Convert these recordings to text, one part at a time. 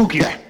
空気だ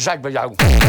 gezeik bij jou.